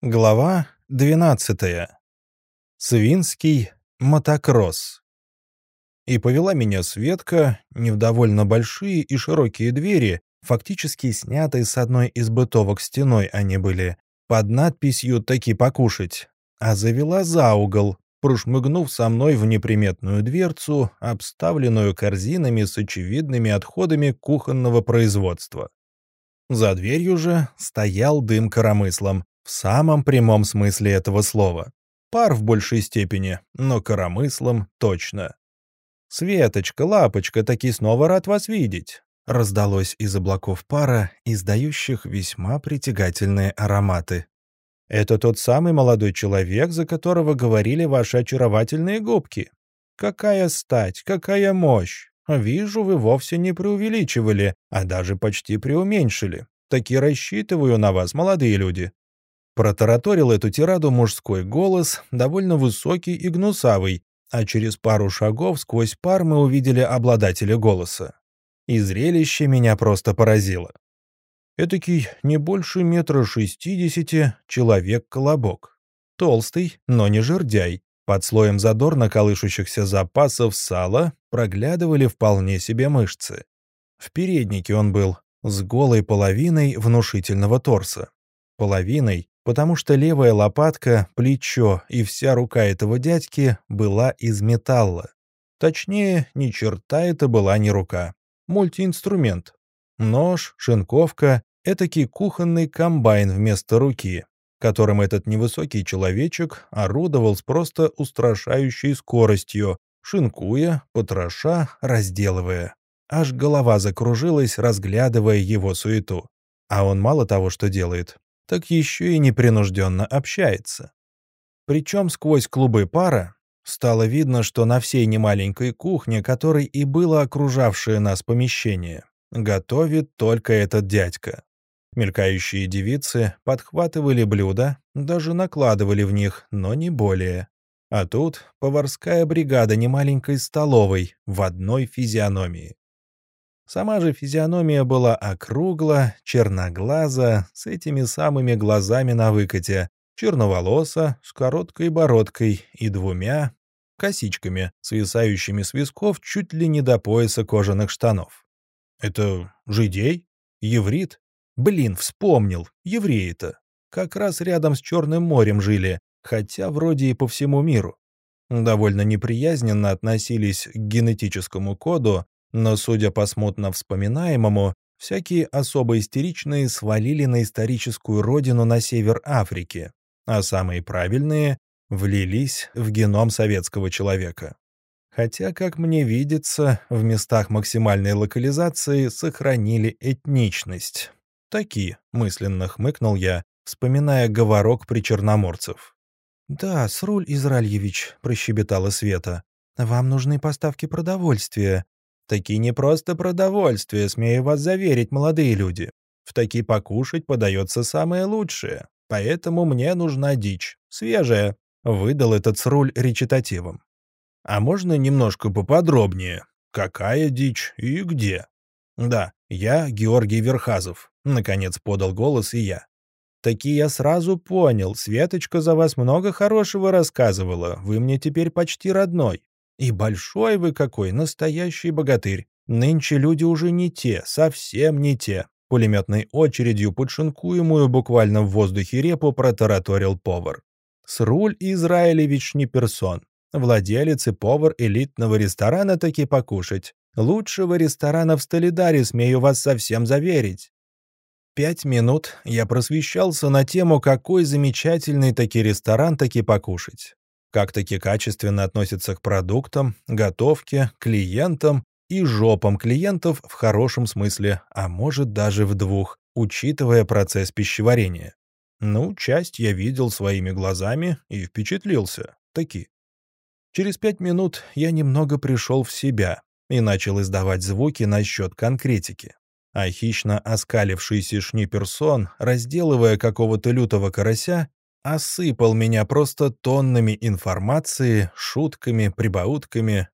Глава 12. Свинский мотокросс. И повела меня Светка, не в довольно большие и широкие двери, фактически снятые с одной из бытовок стеной они были, под надписью «Таки покушать», а завела за угол, прошмыгнув со мной в неприметную дверцу, обставленную корзинами с очевидными отходами кухонного производства. За дверью же стоял дым коромыслом, в самом прямом смысле этого слова. Пар в большей степени, но коромыслом точно. «Светочка, лапочка, таки снова рад вас видеть!» раздалось из облаков пара, издающих весьма притягательные ароматы. «Это тот самый молодой человек, за которого говорили ваши очаровательные губки. Какая стать, какая мощь! Вижу, вы вовсе не преувеличивали, а даже почти преуменьшили. Таки рассчитываю на вас, молодые люди. Протараторил эту тираду мужской голос, довольно высокий и гнусавый, а через пару шагов сквозь пар мы увидели обладателя голоса. И зрелище меня просто поразило. Этакий не больше метра шестидесяти человек-колобок. Толстый, но не жердяй. Под слоем задорно колышущихся запасов сала проглядывали вполне себе мышцы. В переднике он был, с голой половиной внушительного торса. Половиной, потому что левая лопатка, плечо и вся рука этого дядьки была из металла. Точнее, ни черта это была не рука. Мультиинструмент. Нож, шинковка, этакий кухонный комбайн вместо руки, которым этот невысокий человечек орудовал с просто устрашающей скоростью, шинкуя, потроша, разделывая. Аж голова закружилась, разглядывая его суету. А он мало того, что делает, так еще и непринужденно общается. Причем сквозь клубы пара стало видно, что на всей немаленькой кухне, которой и было окружавшее нас помещение, готовит только этот дядька. Мелькающие девицы подхватывали блюда, даже накладывали в них, но не более. А тут поварская бригада немаленькой столовой в одной физиономии. Сама же физиономия была округла, черноглаза, с этими самыми глазами на выкате, черноволоса, с короткой бородкой и двумя косичками, свисающими с висков чуть ли не до пояса кожаных штанов. Это жидей? Еврит? Блин, вспомнил, евреи-то. Как раз рядом с Черным морем жили, хотя вроде и по всему миру. Довольно неприязненно относились к генетическому коду, но, судя по смутно вспоминаемому, всякие особо истеричные свалили на историческую родину на север Африки, а самые правильные влились в геном советского человека. Хотя, как мне видится, в местах максимальной локализации сохранили этничность. Такие, мысленно хмыкнул я, вспоминая говорок причерноморцев. «Да, Сруль Израильевич», — прощебетала Света, — «вам нужны поставки продовольствия. Таки не просто продовольствие, смею вас заверить, молодые люди. В таки покушать подается самое лучшее. Поэтому мне нужна дичь, свежая», — выдал этот сруль речитативом. «А можно немножко поподробнее? Какая дичь и где?» «Да, я Георгий Верхазов», — наконец подал голос и я. «Таки я сразу понял, Светочка за вас много хорошего рассказывала, вы мне теперь почти родной. И большой вы какой, настоящий богатырь. Нынче люди уже не те, совсем не те. Пулеметной очередью подшинкуемую буквально в воздухе репу протараторил повар. Сруль Израилевич не персон. Владелец и повар элитного ресторана таки покушать. Лучшего ресторана в Столидаре, смею вас совсем заверить. Пять минут я просвещался на тему, какой замечательный таки ресторан таки покушать как таки качественно относится к продуктам, готовке, клиентам и жопам клиентов в хорошем смысле, а может даже в двух, учитывая процесс пищеварения. Ну, часть я видел своими глазами и впечатлился. Таки. Через пять минут я немного пришел в себя и начал издавать звуки насчет конкретики. А хищно оскалившийся шниперсон, разделывая какого-то лютого карася, осыпал меня просто тоннами информации, шутками, прибаутками.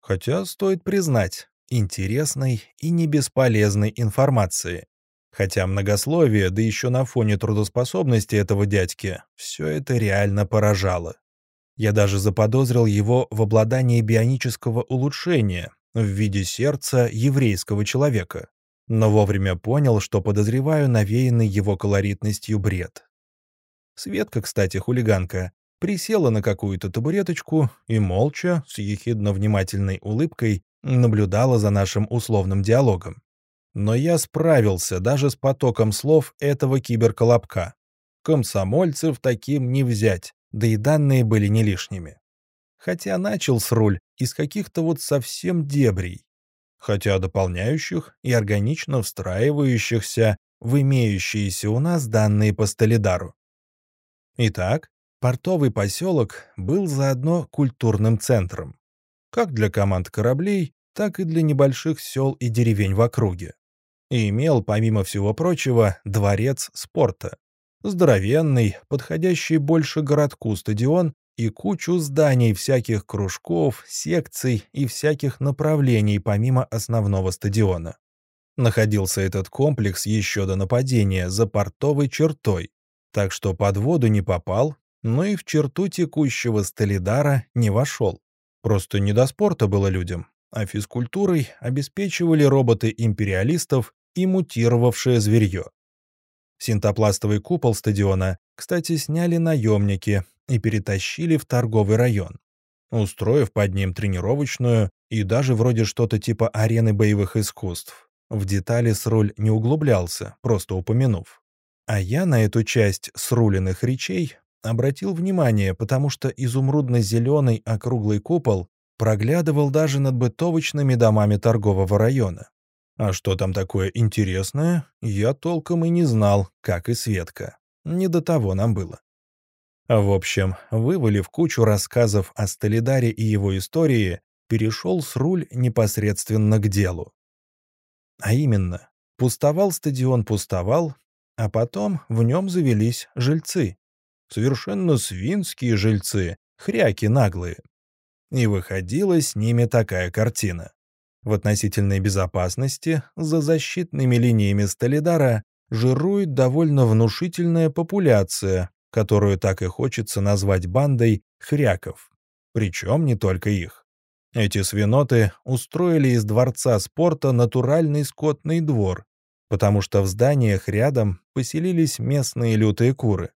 Хотя, стоит признать, интересной и не бесполезной информации. Хотя многословие, да еще на фоне трудоспособности этого дядьки, все это реально поражало. Я даже заподозрил его в обладании бионического улучшения в виде сердца еврейского человека, но вовремя понял, что подозреваю навеянный его колоритностью бред. Светка, кстати, хулиганка, присела на какую-то табуреточку и молча, с ехидно-внимательной улыбкой, наблюдала за нашим условным диалогом. Но я справился даже с потоком слов этого киберколобка. Комсомольцев таким не взять, да и данные были не лишними. Хотя начал с руль из каких-то вот совсем дебрей, хотя дополняющих и органично встраивающихся в имеющиеся у нас данные по Столидару. Итак, портовый поселок был заодно культурным центром, как для команд кораблей, так и для небольших сел и деревень в округе и имел, помимо всего прочего, дворец спорта. Здоровенный, подходящий больше городку стадион и кучу зданий всяких кружков, секций и всяких направлений помимо основного стадиона. Находился этот комплекс еще до нападения за портовой чертой, так что под воду не попал, но и в черту текущего Столидара не вошел. Просто не до спорта было людям, а физкультурой обеспечивали роботы империалистов и мутировавшее зверье. Синтопластовый купол стадиона, кстати, сняли наемники и перетащили в торговый район, устроив под ним тренировочную и даже вроде что-то типа арены боевых искусств. В детали с руль не углублялся, просто упомянув. А я на эту часть сруленных речей обратил внимание, потому что изумрудно-зеленый округлый купол проглядывал даже над бытовочными домами торгового района. А что там такое интересное, я толком и не знал, как и Светка. Не до того нам было. В общем, вывалив кучу рассказов о Столидаре и его истории, перешел с руль непосредственно к делу. А именно, пустовал стадион пустовал, а потом в нем завелись жильцы. Совершенно свинские жильцы, хряки наглые. И выходила с ними такая картина. В относительной безопасности за защитными линиями Столидара жирует довольно внушительная популяция, которую так и хочется назвать бандой хряков. Причем не только их. Эти свиноты устроили из дворца спорта натуральный скотный двор, потому что в зданиях рядом поселились местные лютые куры.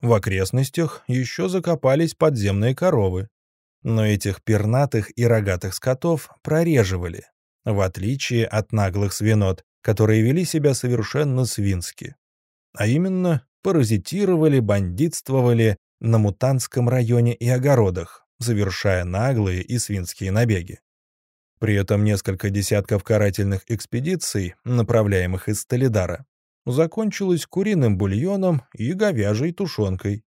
В окрестностях еще закопались подземные коровы. Но этих пернатых и рогатых скотов прореживали, в отличие от наглых свинот, которые вели себя совершенно свински. А именно, паразитировали, бандитствовали на мутантском районе и огородах, совершая наглые и свинские набеги. При этом несколько десятков карательных экспедиций, направляемых из Столидара, закончилось куриным бульоном и говяжьей тушенкой.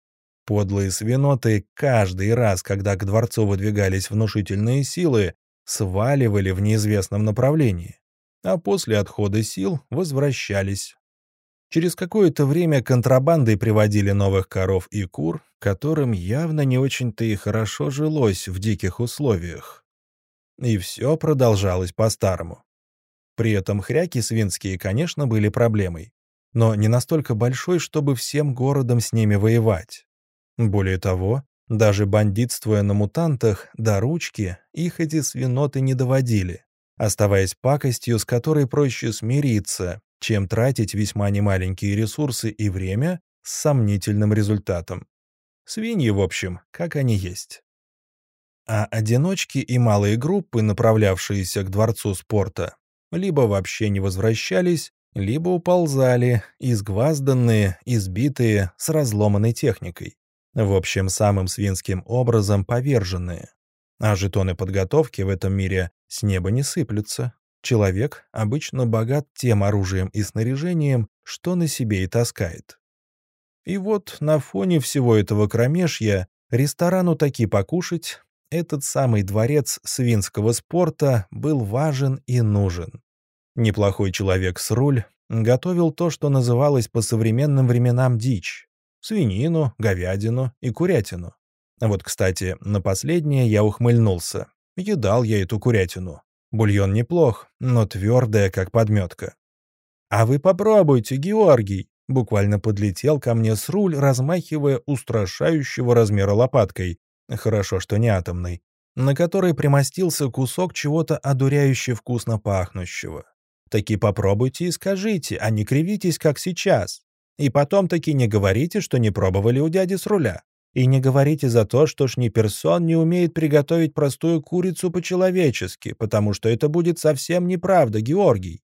Подлые свиноты каждый раз, когда к дворцу выдвигались внушительные силы, сваливали в неизвестном направлении, а после отхода сил возвращались. Через какое-то время контрабандой приводили новых коров и кур, которым явно не очень-то и хорошо жилось в диких условиях. И все продолжалось по-старому. При этом хряки свинские, конечно, были проблемой, но не настолько большой, чтобы всем городом с ними воевать. Более того, даже бандитствуя на мутантах, до ручки их эти свиноты не доводили, оставаясь пакостью, с которой проще смириться, чем тратить весьма немаленькие ресурсы и время с сомнительным результатом. Свиньи, в общем, как они есть. А одиночки и малые группы, направлявшиеся к дворцу спорта, либо вообще не возвращались, либо уползали, изгвазданные, избитые, с разломанной техникой. В общем, самым свинским образом поверженные. А жетоны подготовки в этом мире с неба не сыплются. Человек обычно богат тем оружием и снаряжением, что на себе и таскает. И вот на фоне всего этого кромешья ресторану таки покушать этот самый дворец свинского спорта был важен и нужен. Неплохой человек с руль готовил то, что называлось по современным временам дичь свинину, говядину и курятину. Вот, кстати, на последнее я ухмыльнулся. Едал я эту курятину. Бульон неплох, но твердая, как подметка. «А вы попробуйте, Георгий!» Буквально подлетел ко мне с руль, размахивая устрашающего размера лопаткой. Хорошо, что не атомной. На которой примостился кусок чего-то одуряюще вкусно пахнущего. Таки попробуйте и скажите, а не кривитесь, как сейчас. И потом таки не говорите, что не пробовали у дяди с руля. И не говорите за то, что Шниперсон не умеет приготовить простую курицу по-человечески, потому что это будет совсем неправда, Георгий.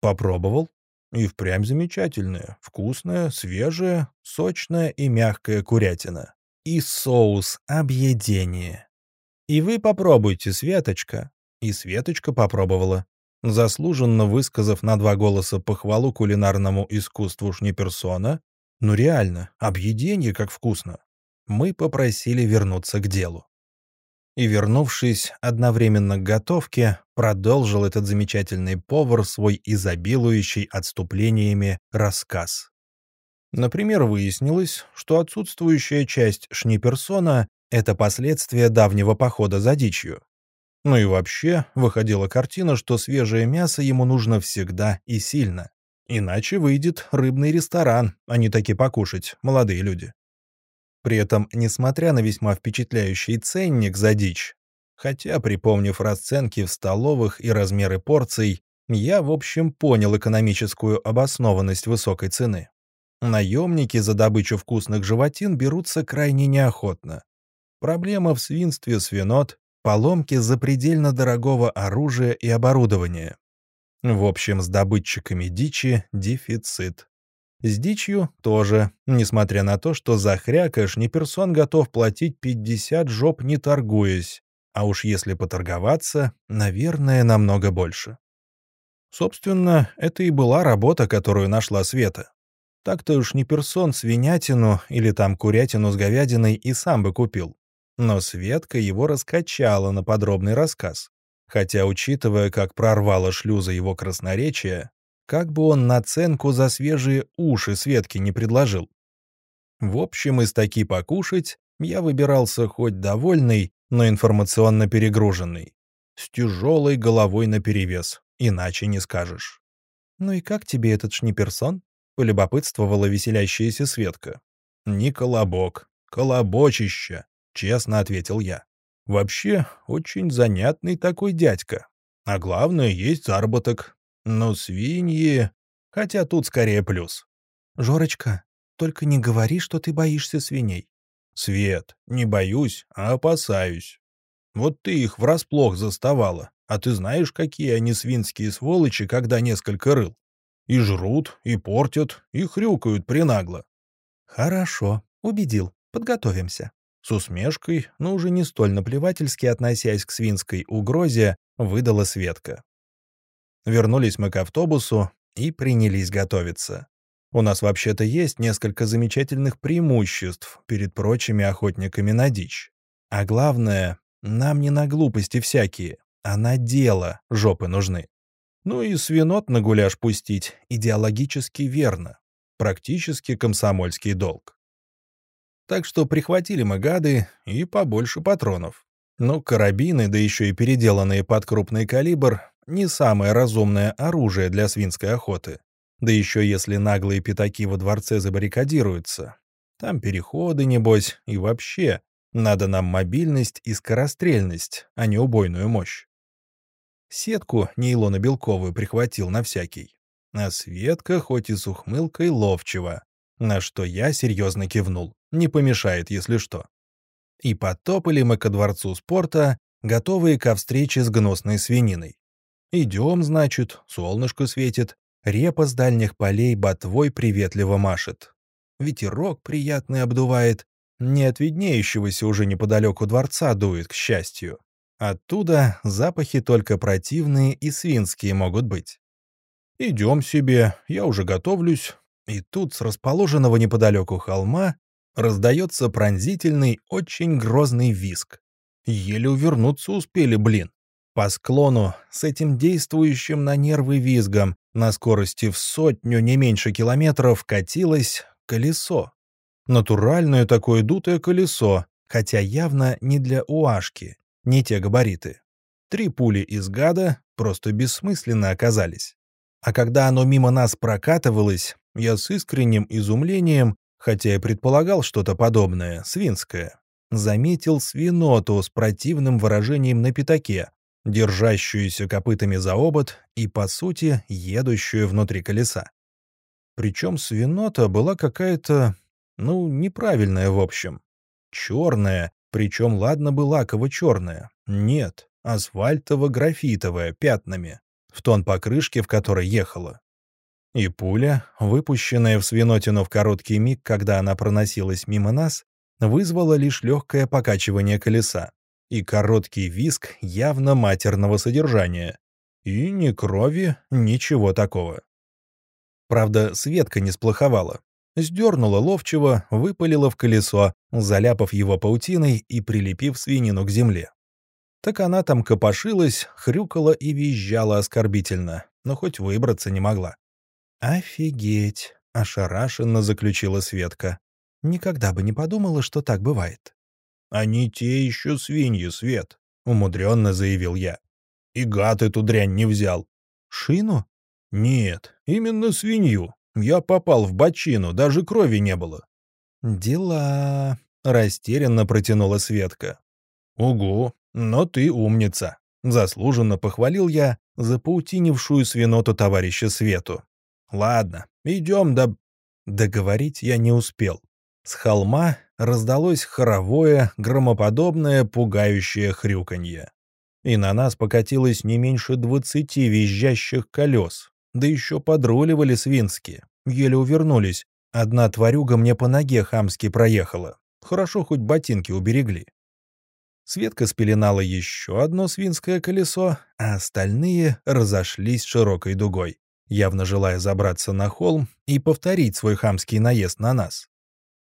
Попробовал. И впрямь замечательная, вкусная, свежая, сочная и мягкая курятина. И соус объедение. И вы попробуйте, Светочка. И Светочка попробовала заслуженно высказав на два голоса похвалу кулинарному искусству Шниперсона, ну реально, объеденье как вкусно, мы попросили вернуться к делу. И, вернувшись одновременно к готовке, продолжил этот замечательный повар свой изобилующий отступлениями рассказ. Например, выяснилось, что отсутствующая часть Шниперсона — это последствия давнего похода за дичью. Ну и вообще, выходила картина, что свежее мясо ему нужно всегда и сильно. Иначе выйдет рыбный ресторан, а не таки покушать, молодые люди. При этом, несмотря на весьма впечатляющий ценник за дичь, хотя, припомнив расценки в столовых и размеры порций, я, в общем, понял экономическую обоснованность высокой цены. Наемники за добычу вкусных животин берутся крайне неохотно. Проблема в свинстве свинот, поломки запредельно дорогого оружия и оборудования. В общем, с добытчиками дичи дефицит. С дичью тоже, несмотря на то, что за хрякаш персон готов платить 50 жоп не торгуясь, а уж если поторговаться, наверное, намного больше. Собственно, это и была работа, которую нашла Света. Так-то уж не персон свинятину или там курятину с говядиной и сам бы купил. Но Светка его раскачала на подробный рассказ. Хотя, учитывая, как прорвало шлюза его красноречия, как бы он наценку за свежие уши Светки не предложил. В общем, из таки покушать я выбирался хоть довольный, но информационно перегруженный. С тяжелой головой наперевес, иначе не скажешь. «Ну и как тебе этот шниперсон?» — полюбопытствовала веселящаяся Светка. «Не колобок, колобочище. — честно ответил я. «Вообще, очень занятный такой дядька. А главное, есть заработок. Но свиньи... Хотя тут скорее плюс». «Жорочка, только не говори, что ты боишься свиней». «Свет, не боюсь, а опасаюсь. Вот ты их врасплох заставала, а ты знаешь, какие они свинские сволочи, когда несколько рыл. И жрут, и портят, и хрюкают принагло». «Хорошо, убедил. Подготовимся». С усмешкой, но уже не столь наплевательски относясь к свинской угрозе, выдала Светка. Вернулись мы к автобусу и принялись готовиться. У нас вообще-то есть несколько замечательных преимуществ перед прочими охотниками на дичь. А главное, нам не на глупости всякие, а на дело жопы нужны. Ну и свинот на гуляш пустить идеологически верно. Практически комсомольский долг. Так что прихватили мы гады и побольше патронов. Но карабины, да еще и переделанные под крупный калибр, не самое разумное оружие для свинской охоты. Да еще если наглые пятаки во дворце забаррикадируются. Там переходы, небось, и вообще. Надо нам мобильность и скорострельность, а не убойную мощь. Сетку нейлона-белковую прихватил на всякий. А Светка, хоть и с ухмылкой, ловчего. На что я серьезно кивнул. Не помешает, если что. И потопали мы ко дворцу спорта, готовые ко встрече с гнусной свининой. Идем, значит, солнышко светит, репа с дальних полей ботвой приветливо машет. Ветерок приятный обдувает, не от виднеющегося уже неподалеку дворца дует, к счастью. Оттуда запахи только противные и свинские могут быть. Идем себе, я уже готовлюсь, и тут с расположенного неподалеку холма раздается пронзительный, очень грозный виск. Еле увернуться успели, блин. По склону с этим действующим на нервы визгом на скорости в сотню не меньше километров катилось колесо. Натуральное такое дутое колесо, хотя явно не для уашки, не те габариты. Три пули из гада просто бессмысленно оказались. А когда оно мимо нас прокатывалось, я с искренним изумлением, хотя и предполагал что-то подобное, свинское, заметил свиноту с противным выражением на пятаке, держащуюся копытами за обод и, по сути, едущую внутри колеса. Причем свинота была какая-то, ну, неправильная в общем. Черная, причем ладно бы лаково-черная. Нет, асфальтово-графитовая, пятнами, в тон покрышки, в которой ехала. И пуля, выпущенная в свинотину в короткий миг, когда она проносилась мимо нас, вызвала лишь легкое покачивание колеса и короткий виск явно матерного содержания. И ни крови, ничего такого. Правда, Светка не сплоховала. Сдернула ловчего, выпалила в колесо, заляпав его паутиной и прилепив свинину к земле. Так она там копошилась, хрюкала и визжала оскорбительно, но хоть выбраться не могла. «Офигеть!» — ошарашенно заключила Светка. «Никогда бы не подумала, что так бывает». «Они те еще свиньи, Свет», — умудренно заявил я. «И гад эту дрянь не взял». «Шину?» «Нет, именно свинью. Я попал в бочину, даже крови не было». «Дела...» — растерянно протянула Светка. «Угу, но ты умница», — заслуженно похвалил я запаутинившую свиноту товарища Свету. «Ладно, идем до...» Договорить я не успел. С холма раздалось хоровое, громоподобное, пугающее хрюканье. И на нас покатилось не меньше двадцати визжащих колес. Да еще подруливали свински. Еле увернулись. Одна тварюга мне по ноге хамски проехала. Хорошо, хоть ботинки уберегли. Светка спеленала еще одно свинское колесо, а остальные разошлись широкой дугой, явно желая забраться на холм и повторить свой хамский наезд на нас.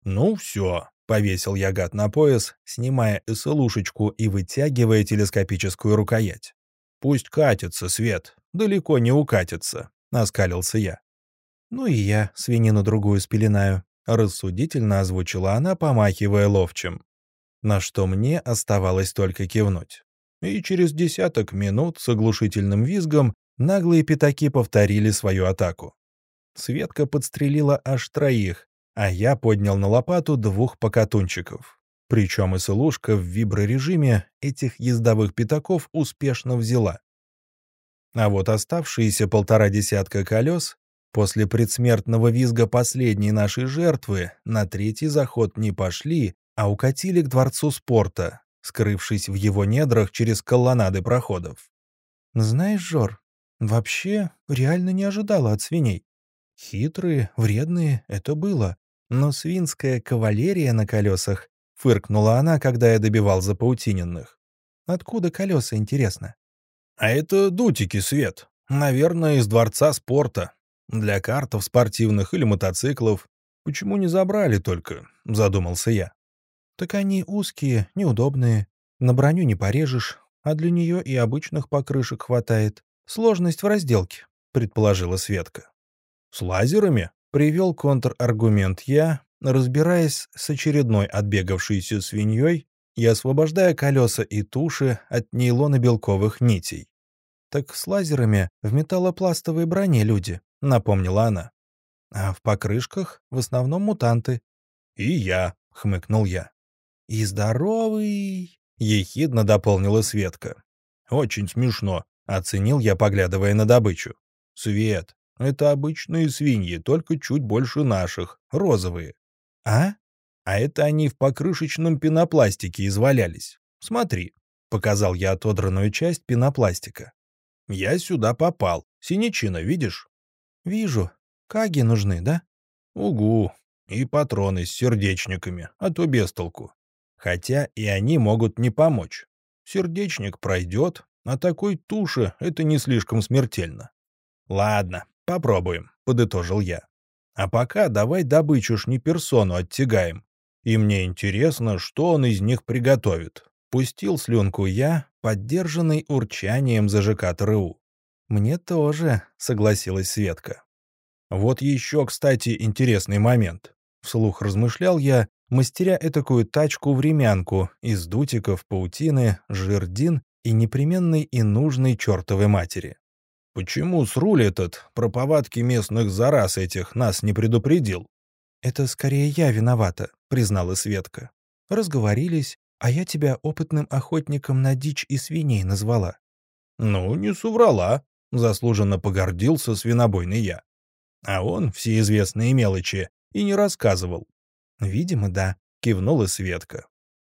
«Ну все», — повесил я гад на пояс, снимая эсэлушечку и вытягивая телескопическую рукоять. «Пусть катится, Свет, далеко не укатится», — оскалился я. «Ну и я свинину другую спеленаю», — рассудительно озвучила она, помахивая ловчим. На что мне оставалось только кивнуть. И через десяток минут с оглушительным визгом наглые пятаки повторили свою атаку. Светка подстрелила аж троих, а я поднял на лопату двух покатунчиков. Причем и Сылушка в виброрежиме этих ездовых пятаков успешно взяла. А вот оставшиеся полтора десятка колес после предсмертного визга последней нашей жертвы на третий заход не пошли, а укатили к дворцу спорта, скрывшись в его недрах через колоннады проходов. «Знаешь, Жор, вообще реально не ожидала от свиней. Хитрые, вредные — это было. Но свинская кавалерия на колесах, фыркнула она, когда я добивал запаутиненных. Откуда колеса, интересно? А это дутики, Свет. Наверное, из дворца спорта. Для картов спортивных или мотоциклов. Почему не забрали только? Задумался я. Так они узкие, неудобные. На броню не порежешь, а для нее и обычных покрышек хватает. Сложность в разделке, предположила Светка. С лазерами? Привел контраргумент я, разбираясь с очередной отбегавшейся свиньей и освобождая колеса и туши от нейлона-белковых нитей. «Так с лазерами в металлопластовой броне люди», — напомнила она. «А в покрышках в основном мутанты». «И я», — хмыкнул я. «И здоровый», — ехидно дополнила Светка. «Очень смешно», — оценил я, поглядывая на добычу. «Свет, это обычные свиньи, только чуть больше наших, розовые. А? А это они в покрышечном пенопластике извалялись. Смотри, показал я отодранную часть пенопластика. Я сюда попал. Синячина, видишь? Вижу. Каги нужны, да? Угу. И патроны с сердечниками, а то без толку. Хотя и они могут не помочь. Сердечник пройдет, а такой туши это не слишком смертельно. Ладно, «Попробуем», — подытожил я. «А пока давай добычу не персону оттягаем. И мне интересно, что он из них приготовит». Пустил слюнку я, поддержанный урчанием ЗЖК ТРУ. «Мне тоже», — согласилась Светка. «Вот еще, кстати, интересный момент», — вслух размышлял я, мастеря этакую тачку-времянку из дутиков, паутины, жердин и непременной и нужной чертовой матери. Почему Сруль этот про повадки местных зараз этих нас не предупредил? «Это скорее я виновата», — признала Светка. «Разговорились, а я тебя опытным охотником на дичь и свиней назвала». «Ну, не соврала», — заслуженно погордился свинобойный я. А он все известные мелочи и не рассказывал. «Видимо, да», — кивнула Светка.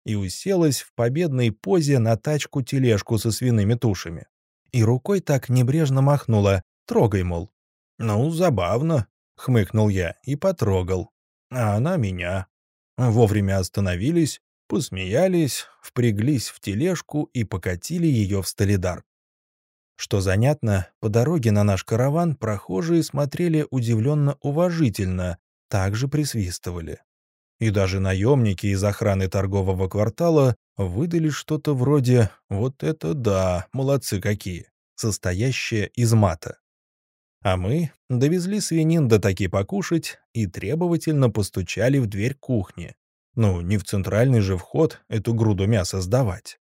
И уселась в победной позе на тачку-тележку со свиными тушами. И рукой так небрежно махнула, трогай, мол. «Ну, забавно», — хмыкнул я и потрогал. А она меня. Вовремя остановились, посмеялись, впряглись в тележку и покатили ее в Столидар. Что занятно, по дороге на наш караван прохожие смотрели удивленно-уважительно, также присвистывали. И даже наемники из охраны торгового квартала выдали что-то вроде «Вот это да, молодцы какие», состоящее из мата. А мы довезли свинин до таки покушать и требовательно постучали в дверь кухни. Ну, не в центральный же вход эту груду мяса сдавать.